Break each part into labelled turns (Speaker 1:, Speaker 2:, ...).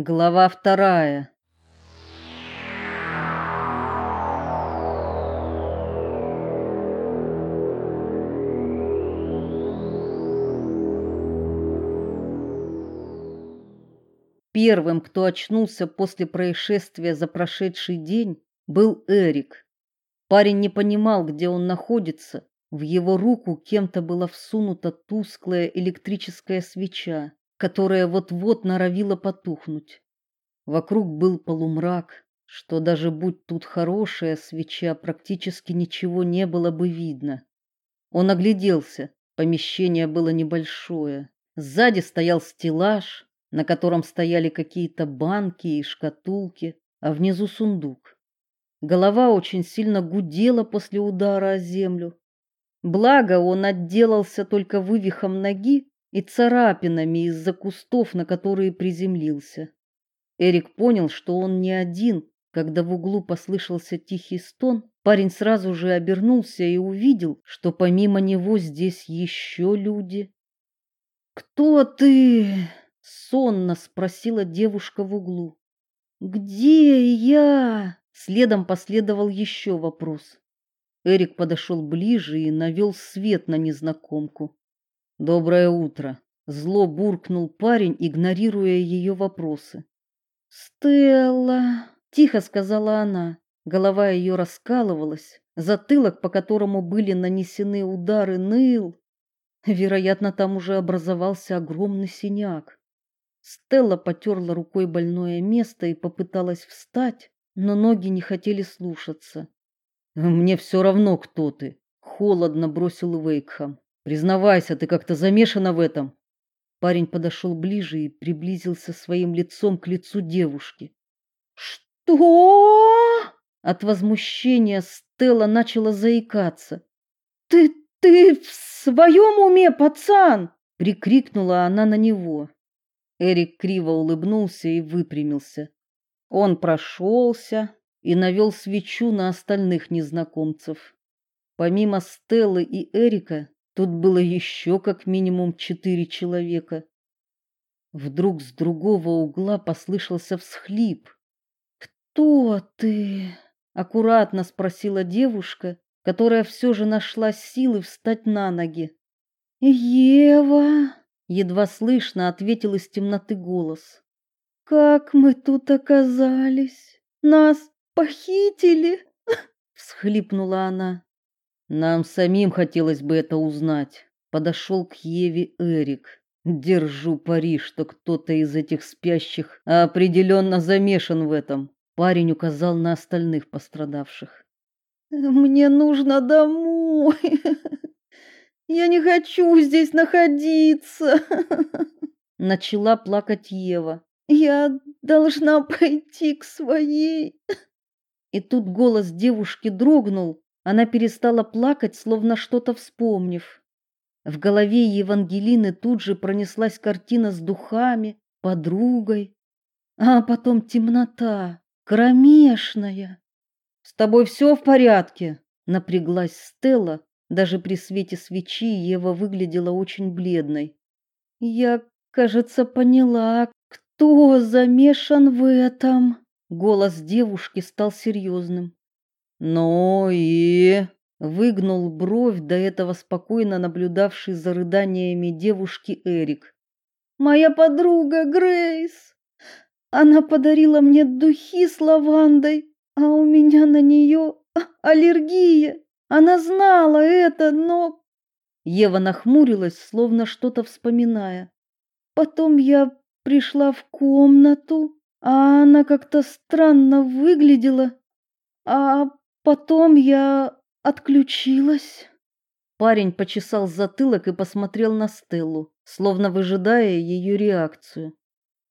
Speaker 1: Глава вторая. Первым, кто очнулся после происшествия за прошедший день, был Эрик. Парень не понимал, где он находится. В его руку кем-то была всунута тусклая электрическая свеча, которая вот-вот норовила потухнуть. Вокруг был полумрак, что даже будь тут хорошая свеча, практически ничего не было бы видно. Он огляделся. Помещение было небольшое. Сзади стоял стеллаж, на котором стояли какие-то банки и шкатулки, а внизу сундук. Голова очень сильно гудела после удара о землю. Благо, он отделался только вывихом ноги и царапинами из-за кустов, на которые приземлился. Эрик понял, что он не один. Когда в углу послышался тихий стон, парень сразу же обернулся и увидел, что помимо него здесь еще люди. «Кто ты?» — сонно спросила девушка в углу. «Где я?» Следом последовал еще вопрос. Эрик подошел ближе и навел свет на незнакомку. Доброе утро, зло буркнул парень, игнорируя ее вопросы. Стелла, тихо сказала она. Голова ее раскалывалась, затылок, по которому были нанесены удары, ныл. Вероятно, там уже образовался огромный синяк. Стелла потерла рукой больное место и попыталась встать, но ноги не хотели слушаться. Мне все равно, кто ты, холодно бросил Вейкхам. Признавайся, ты как-то замешана в этом. Парень подошел ближе и приблизился своим лицом к лицу девушки. Что? От возмущения Стелла начала заикаться. Ты ты в своем уме, пацан? прикрикнула она на него. Эрик криво улыбнулся и выпрямился. Он прошелся и навел свечу на остальных незнакомцев. Помимо Стеллы и Эрика, тут было еще как минимум четыре человека. Вдруг с другого угла послышался всхлип. "Кто ты?" аккуратно спросила девушка, которая все же нашла силы встать на ноги. "Ева", едва слышно ответил из темноты голос. Как мы тут оказались? Нас похитили? всхлипнула она. Нам самим хотелось бы это узнать. Подошел к Еве Эрик. Держу пари, что кто-то из этих спящих определенно замешан в этом. Парень указал на остальных пострадавших. Мне нужно домой. Я не хочу здесь находиться. Начала плакать Ева. Я должна пойти к своей. И тут голос девушки дрогнул. Она перестала плакать, словно что-то вспомнив. В голове Евангелины тут же пронеслась картина с духами, подругой, а потом темнота, кромешная. С тобой все в порядке? Напряглась Стелла. Даже при свете свечи Ева выглядела очень бледной. Я, кажется, поняла, кто замешан в этом? Голос девушки стал серьезным. Ну и выгнул бровь до этого спокойно наблюдавший за рыданиями девушки Эрик. Моя подруга Грейс. Она подарила мне духи с лавандой, а у меня на нее аллергия. Она знала это, но Ева нахмурилась, словно что-то вспоминая. Потом я пришла в комнату, а она как-то странно выглядела, а потом я отключилась. Парень почесал затылок и посмотрел на Стеллу, словно выжидая ее реакцию.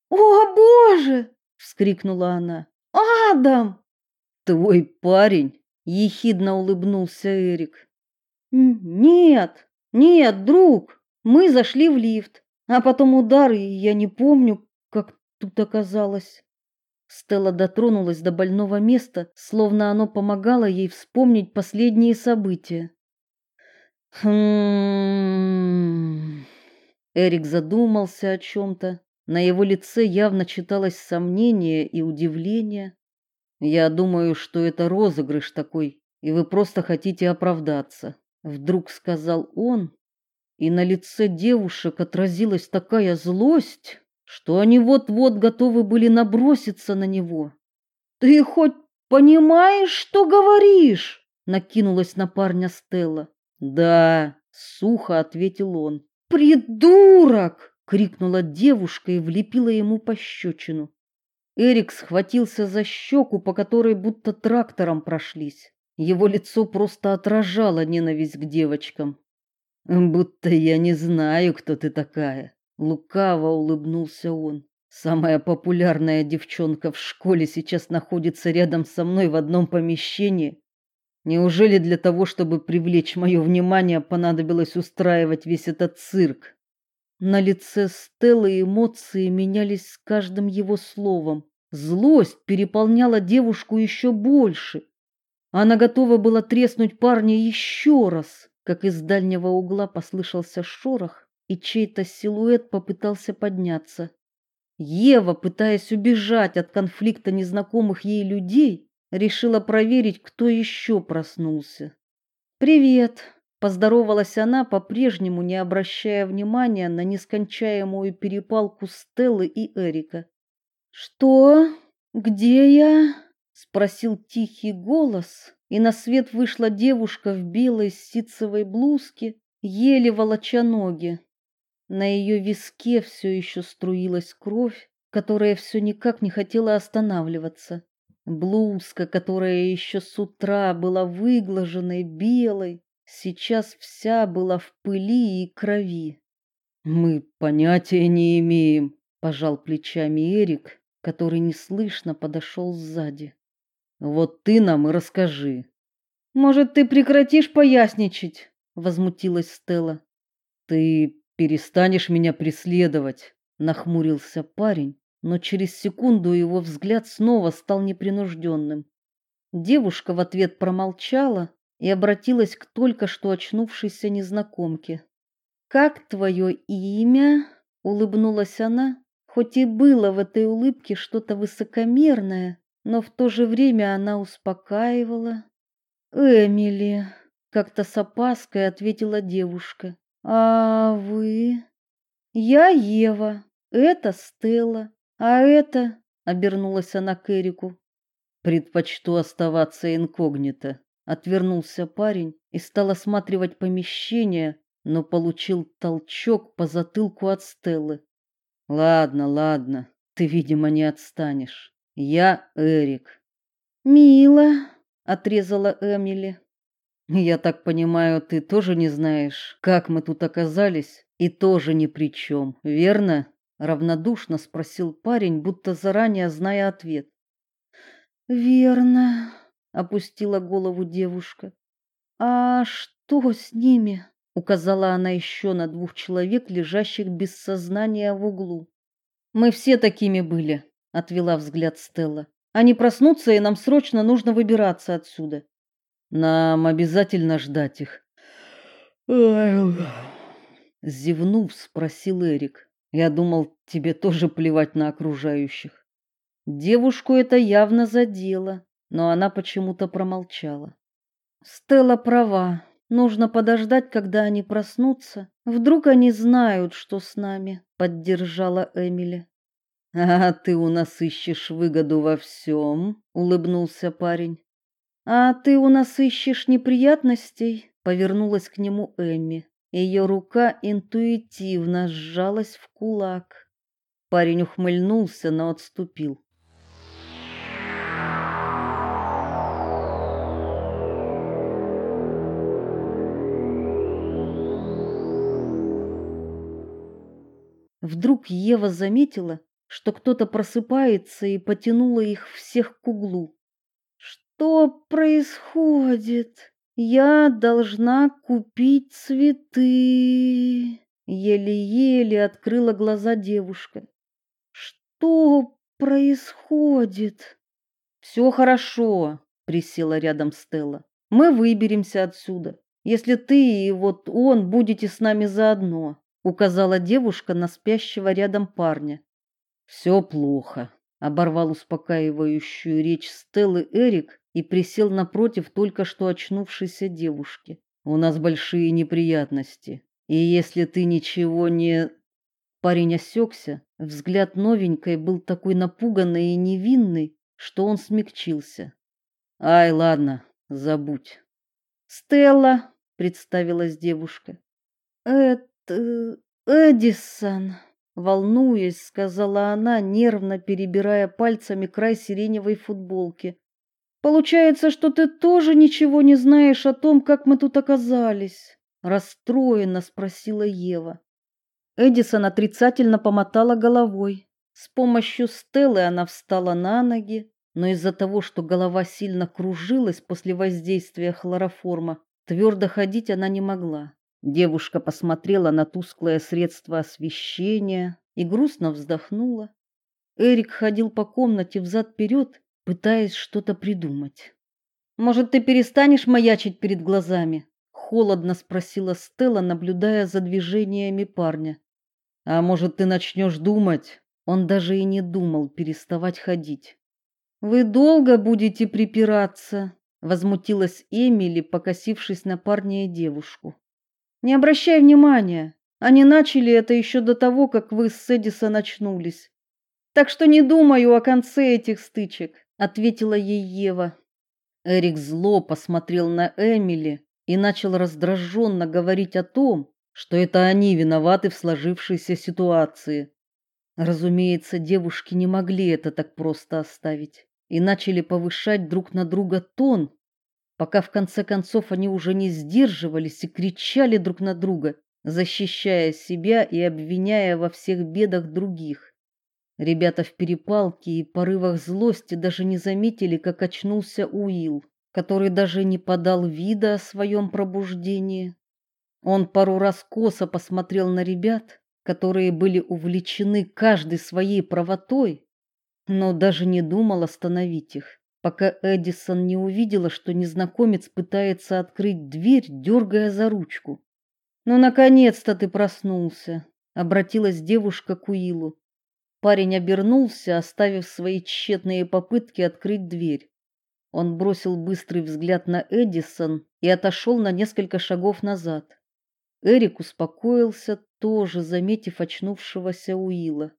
Speaker 1: "О, боже!" вскрикнула она. "Адам!" "Твой парень?" ехидно улыбнулся Эрик. "Нет, нет, друг. Мы зашли в лифт. А потом удар, и я не помню, как тут оказалось. Стелла дотронулась до больного места, словно оно помогало ей вспомнить последние события. Хм. Эрик задумался о чем то На его лице явно читалось сомнение и удивление. Я думаю, что это розыгрыш такой, и вы просто хотите оправдаться, вдруг сказал он, и на лице девушек отразилась такая злость, что они вот-вот готовы были наброситься на него. Ты хоть понимаешь, что говоришь? накинулась на парня Стелла. Да, сухо ответил он. Придурок, крикнула девушка и влепила ему пощечину. Эрик схватился за щеку, по которой будто трактором прошлись. Его лицо просто отражало ненависть к девочкам. Будто я не знаю, кто ты такая, лукаво улыбнулся он. Самая популярная девчонка в школе сейчас находится рядом со мной в одном помещении. Неужели для того, чтобы привлечь мое внимание, понадобилось устраивать весь этот цирк? На лице Стеллы эмоции менялись с каждым его словом. Злость переполняла девушку еще больше. Она готова была треснуть парня еще раз, как из дальнего угла послышался шорох, и чей-то силуэт попытался подняться. Ева, пытаясь убежать от конфликта незнакомых ей людей, решила проверить, кто еще проснулся. «Привет!» Поздоровалась она, по-прежнему не обращая внимания на нескончаемую перепалку Стеллы и Эрика. «Что? Где я?» — спросил тихий голос, и на свет вышла девушка в белой ситцевой блузке, еле волоча ноги. На ее виске все еще струилась кровь, которая все никак не хотела останавливаться. Блузка, которая еще с утра была выглаженной белой, сейчас вся была в пыли и крови. Мы понятия не имеем, пожал плечами Эрик, который неслышно подошел сзади. Вот ты нам и расскажи. Может, ты прекратишь поясничать? возмутилась Стелла. Ты перестанешь меня преследовать, нахмурился парень, но через секунду его взгляд снова стал непринужденным. Девушка в ответ промолчала, и обратилась к только что очнувшейся незнакомке. Как твое имя? улыбнулась она, хоть и было в этой улыбке что-то высокомерное, но в то же время она успокаивала. Эмили, как-то с опаской ответила девушка. А вы? Я Ева, это Стелла, а это, обернулась она к Эрику. Предпочту оставаться инкогнито, Отвернулся парень и стал осматривать помещение, но получил толчок по затылку от Стеллы. Ладно, ладно, ты, видимо, не отстанешь. Я Эрик. Мило, отрезала Эмили. Я так понимаю, ты тоже не знаешь, как мы тут оказались, и тоже ни при чем, верно? равнодушно спросил парень, будто заранее зная ответ. Верно, опустила голову девушка. А что с ними? указала она еще на двух человек, лежащих без сознания в углу. Мы все такими были, отвела взгляд Стелла. Они проснутся, и нам срочно нужно выбираться отсюда. Нам обязательно ждать их. Зевнув, спросил Эрик. Я думал, тебе тоже плевать на окружающих. Девушку это явно задело но она почему-то промолчала. Стелла права. Нужно подождать, когда они проснутся. Вдруг они знают, что с нами, поддержала Эмили. А ты у нас ищешь выгоду во всем», — улыбнулся парень. А ты у нас ищешь неприятностей, повернулась к нему Эмми. Ее рука интуитивно сжалась в кулак. Парень ухмыльнулся, но отступил. Вдруг Ева заметила, что кто-то просыпается и потянула их всех к углу. Что происходит? Я должна купить цветы. Еле-еле открыла глаза девушка. Что происходит? Все хорошо, присела рядом Стелла. Мы выберемся отсюда, если ты и вот он будете с нами заодно указала девушка на спящего рядом парня. Все плохо, оборвал успокаивающую речь Стеллы Эрик и присел напротив только что очнувшейся девушки. У нас большие неприятности. И если ты ничего не Парень осекся, взгляд новенькой был такой напуганный и невинный, что он смягчился. Ай, ладно, забудь. Стелла, представилась девушка. Это Эдисон, волнуясь, сказала она, нервно перебирая пальцами край сиреневой футболки. Получается, что ты тоже ничего не знаешь о том, как мы тут оказались, расстроенно спросила Ева. Эдисон отрицательно помотала головой. С помощью Стеллы она встала на ноги, но из-за того, что голова сильно кружилась после воздействия хлороформа, твердо ходить она не могла. Девушка посмотрела на тусклое средство освещения и грустно вздохнула. Эрик ходил по комнате взад-вперед, пытаясь что-то придумать. Может, ты перестанешь маячить перед глазами? холодно спросила Стелла, наблюдая за движениями парня. А может, ты начнешь думать? Он даже и не думал переставать ходить. Вы долго будете припираться, возмутилась Эмили, покосившись на парня и девушку. Не обращай внимания. Они начали это еще до того, как вы с Эдисон начнулись. Так что не думаю о конце этих стычек, ответила ей Ева. Эрик зло посмотрел на Эмили и начал раздраженно говорить о том, что это они виноваты в сложившейся ситуации. Разумеется, девушки не могли это так просто оставить и начали повышать друг на друга тон, пока в конце концов они уже не сдерживались и кричали друг на друга, защищая себя и обвиняя во всех бедах других. Ребята в перепалке и порывах злости даже не заметили, как очнулся Уилл, который даже не подал вида о своем пробуждении. Он пару раз косо посмотрел на ребят, которые были увлечены каждый своей правотой, но даже не думал остановить их, пока Эдисон не увидела, что незнакомец пытается открыть дверь, дергая за ручку. "Ну наконец-то ты проснулся", обратилась девушка к Уилу. Парень обернулся, оставив свои тщетные попытки открыть дверь. Он бросил быстрый взгляд на Эдисон и отошел на несколько шагов назад. Эрик успокоился, тоже заметив очнувшегося Уилла.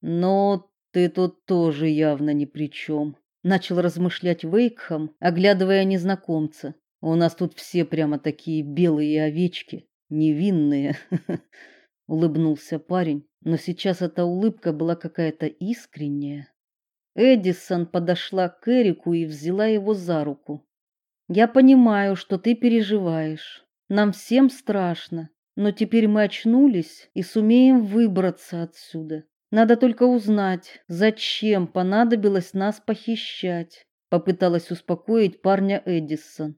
Speaker 1: Но ты тут тоже явно ни при чем», — начал размышлять Вейкхам, оглядывая незнакомца. У нас тут все прямо такие белые овечки, невинные. улыбнулся парень, но сейчас эта улыбка была какая-то искренняя. Эдисон подошла к Эрику и взяла его за руку. Я понимаю, что ты переживаешь. Нам всем страшно, но теперь мы очнулись и сумеем выбраться отсюда. Надо только узнать, зачем понадобилось нас похищать, попыталась успокоить парня Эдисон.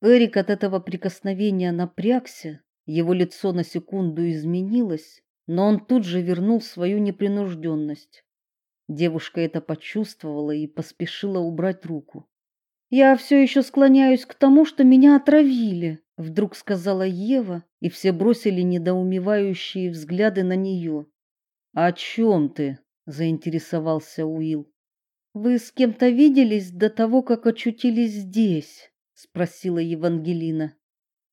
Speaker 1: Эрик от этого прикосновения напрягся, его лицо на секунду изменилось, но он тут же вернул свою непринужденность. Девушка это почувствовала и поспешила убрать руку. Я все еще склоняюсь к тому, что меня отравили, вдруг сказала Ева, и все бросили недоумевающие взгляды на нее. О чем ты? заинтересовался Уилл. Вы с кем-то виделись до того, как очутились здесь? спросила Евангелина.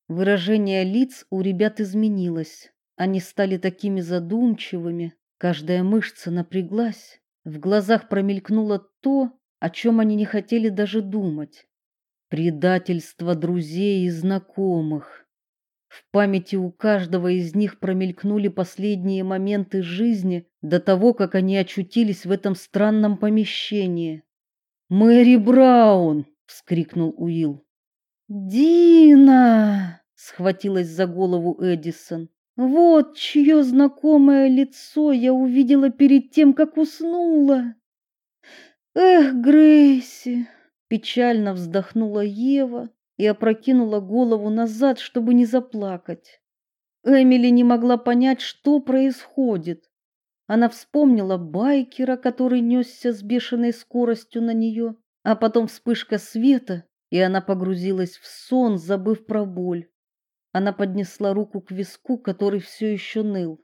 Speaker 1: Выражение лиц у ребят изменилось. Они стали такими задумчивыми, каждая мышца напряглась, в глазах промелькнуло то, о чем они не хотели даже думать. Предательство друзей и знакомых. В памяти у каждого из них промелькнули последние моменты жизни до того, как они очутились в этом странном помещении. "Мэри Браун!" вскрикнул Уилл. "Дина!" схватилась за голову Эдисон. "Вот чье знакомое лицо я увидела перед тем, как уснула". Эх, Грейси, печально вздохнула Ева и опрокинула голову назад, чтобы не заплакать. Эмили не могла понять, что происходит. Она вспомнила байкера, который несся с бешеной скоростью на нее, а потом вспышка света, и она погрузилась в сон, забыв про боль. Она поднесла руку к виску, который все еще ныл.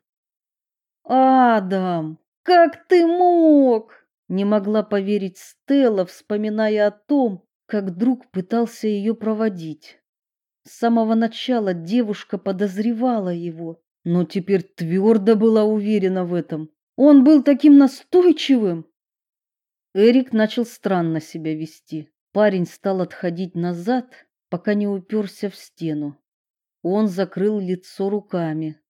Speaker 1: Адам, как ты мог? Не могла поверить Стелла, вспоминая о том, как друг пытался ее проводить. С самого начала девушка подозревала его, но теперь твердо была уверена в этом. Он был таким настойчивым. Эрик начал странно себя вести. Парень стал отходить назад, пока не уперся в стену. Он закрыл лицо руками.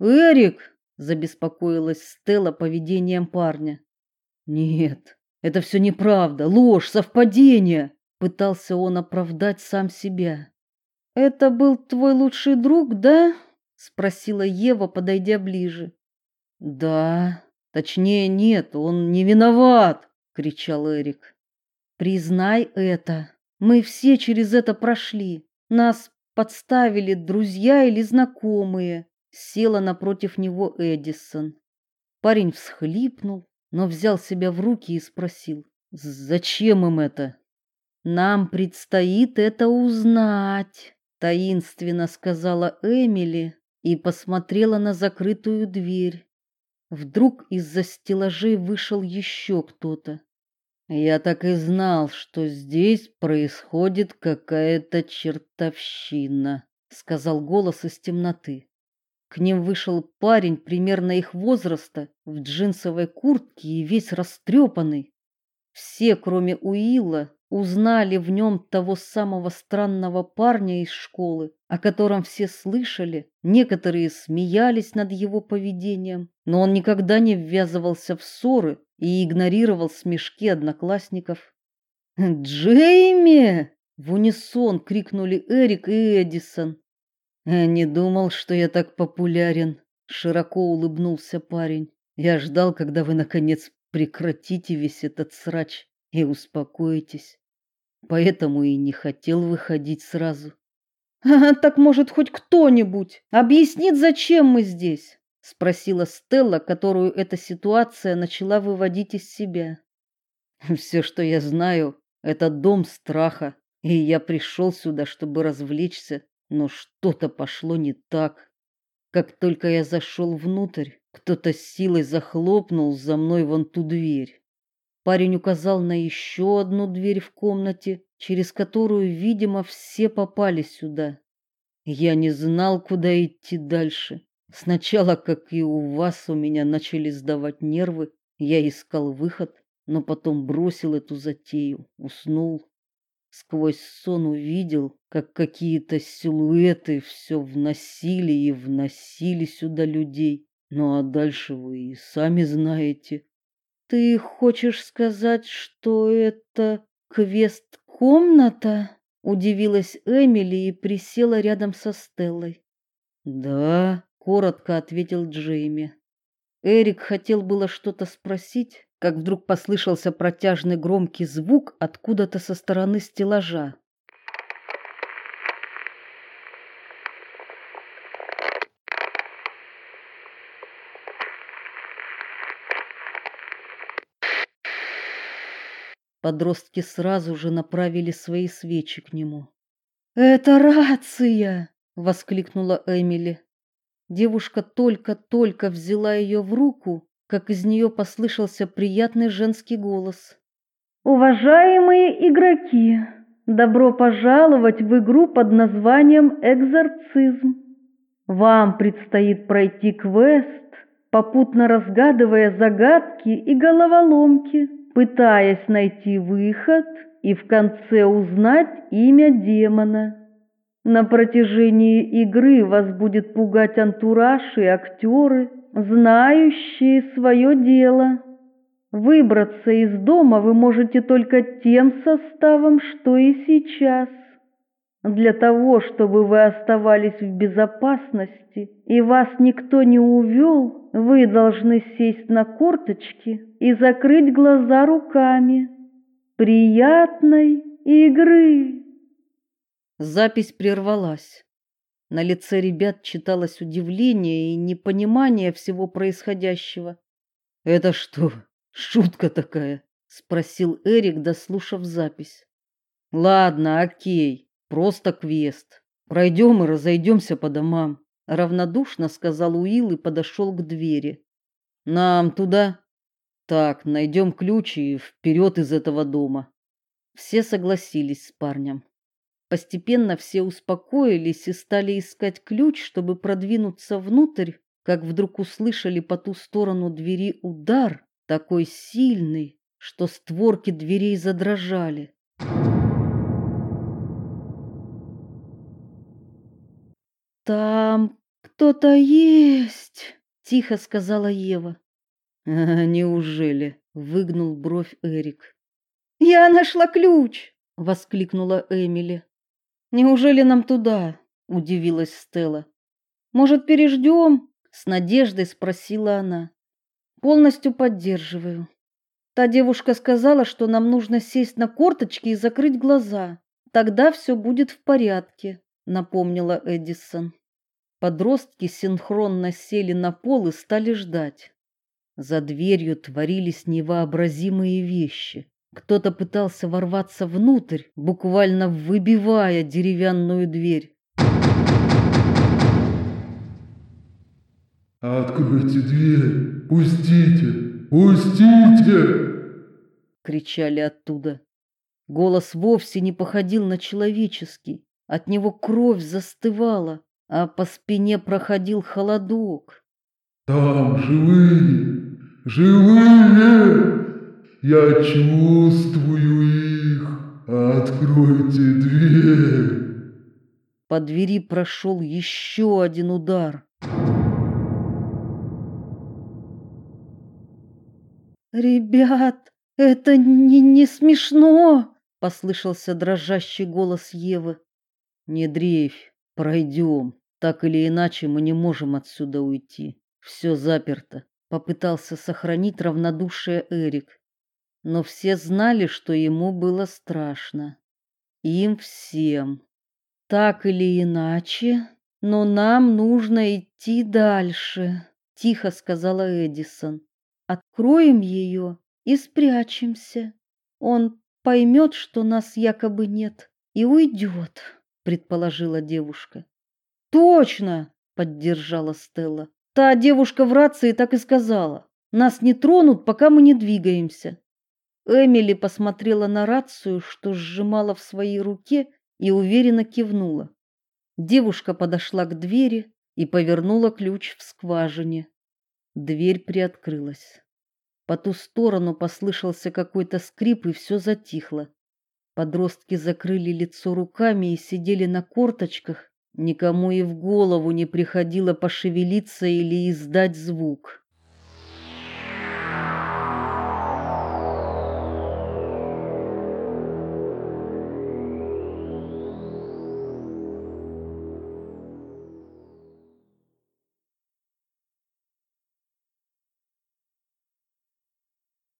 Speaker 1: "Эрик", забеспокоилась Стелла поведением парня. "Нет, это все неправда, ложь, совпадение", пытался он оправдать сам себя. "Это был твой лучший друг, да?" спросила Ева, подойдя ближе. "Да, точнее нет, он не виноват", кричал Эрик. Признай это. Мы все через это прошли. Нас подставили друзья или знакомые. Села напротив него Эдисон. Парень всхлипнул, но взял себя в руки и спросил: "Зачем им это?" "Нам предстоит это узнать", таинственно сказала Эмили и посмотрела на закрытую дверь. Вдруг из-за стеллажей вышел еще кто-то. Я так и знал, что здесь происходит какая-то чертовщина, сказал голос из темноты. К ним вышел парень примерно их возраста, в джинсовой куртке и весь растрепанный. Все, кроме Уилла, узнали в нем того самого странного парня из школы, о котором все слышали. Некоторые смеялись над его поведением, но он никогда не ввязывался в ссоры и игнорировал смешки одноклассников. "Джейми!" в унисон крикнули Эрик и Эдисон. "Я не думал, что я так популярен", широко улыбнулся парень. "Я ждал, когда вы наконец прекратите весь этот срач и успокоитесь. Поэтому и не хотел выходить сразу. Так может хоть кто-нибудь объяснит, зачем мы здесь? спросила Стелла, которую эта ситуация начала выводить из себя. Все, что я знаю, это дом страха, и я пришел сюда, чтобы развлечься, но что-то пошло не так. Как только я зашел внутрь, кто-то силой захлопнул за мной вон ту дверь. Парень указал на еще одну дверь в комнате, через которую, видимо, все попали сюда. Я не знал, куда идти дальше. Сначала, как и у вас, у меня начали сдавать нервы, я искал выход, но потом бросил эту затею, уснул. Сквозь сон увидел, как какие-то силуэты все вносили и вносили сюда людей. Ну а дальше вы и сами знаете. Ты хочешь сказать, что это квест-комната? Удивилась Эмили и присела рядом со Стеллой. Да, коротко ответил Джейми. Эрик хотел было что-то спросить, как вдруг послышался протяжный громкий звук откуда-то со стороны стеллажа. Подростки сразу же направили свои свечи к нему. "Это рация!" воскликнула Эмили. Девушка только-только взяла ее в руку, как из нее послышался приятный женский голос. Уважаемые игроки, добро пожаловать в игру под названием Экзорцизм. Вам предстоит пройти квест, попутно разгадывая загадки и головоломки пытаясь найти выход и в конце узнать имя демона. На протяжении игры вас будет пугать антураж и актеры, знающие свое дело. Выбраться из дома вы можете только тем составом, что и сейчас. Для того, чтобы вы оставались в безопасности и вас никто не увел, вы должны сесть на корточки и закрыть глаза руками. Приятной игры! Запись прервалась. На лице ребят читалось удивление и непонимание всего происходящего. «Это что, шутка такая?» — спросил Эрик, дослушав запись. «Ладно, окей. Просто квест. Пройдем и разойдемся по домам, равнодушно сказал Уилл и подошел к двери. Нам туда, Так, найдем ключ и вперед из этого дома. Все согласились с парнем. Постепенно все успокоились и стали искать ключ, чтобы продвинуться внутрь, как вдруг услышали по ту сторону двери удар, такой сильный, что створки дверей задрожали. Там кто-то есть, тихо сказала Ева. А, неужели? выгнул бровь Эрик. Я нашла ключ, воскликнула Эмили. Неужели нам туда? удивилась Стелла. Может, переждем?» — с надеждой спросила она. Полностью поддерживаю. Та девушка сказала, что нам нужно сесть на корточки и закрыть глаза. Тогда все будет в порядке, напомнила Эдисон. Подростки синхронно сели на пол и стали ждать. За дверью творились невообразимые вещи. Кто-то пытался ворваться внутрь, буквально выбивая деревянную дверь.
Speaker 2: «Откройте дверь! Пустите! Пустите!»
Speaker 1: кричали оттуда. Голос вовсе не походил на человеческий. От него кровь застывала, а по спине проходил холодок.
Speaker 2: «Там живые! Живые! Я чувствую их! Откройте дверь!»
Speaker 1: По двери прошел еще один удар. Ребят, это не, не смешно, послышался дрожащий голос Евы. Не дрейфь, пройдем. Так или иначе мы не можем отсюда уйти. Все заперто. Попытался сохранить равнодушие Эрик. Но все знали, что ему было страшно. Им всем. Так или иначе, но нам нужно идти дальше, тихо сказала Эдисон. Откроем ее и спрячемся. Он поймет, что нас якобы нет, и уйдет, предположила девушка. Точно, поддержала Стелла. Та девушка в рации так и сказала: "Нас не тронут, пока мы не двигаемся". Эмили посмотрела на рацию, что сжимала в своей руке, и уверенно кивнула. Девушка подошла к двери и повернула ключ в скважине. Дверь приоткрылась. По ту сторону послышался какой-то скрип, и все затихло. Подростки закрыли лицо руками и сидели на корточках. Никому и в голову не приходило пошевелиться или издать звук.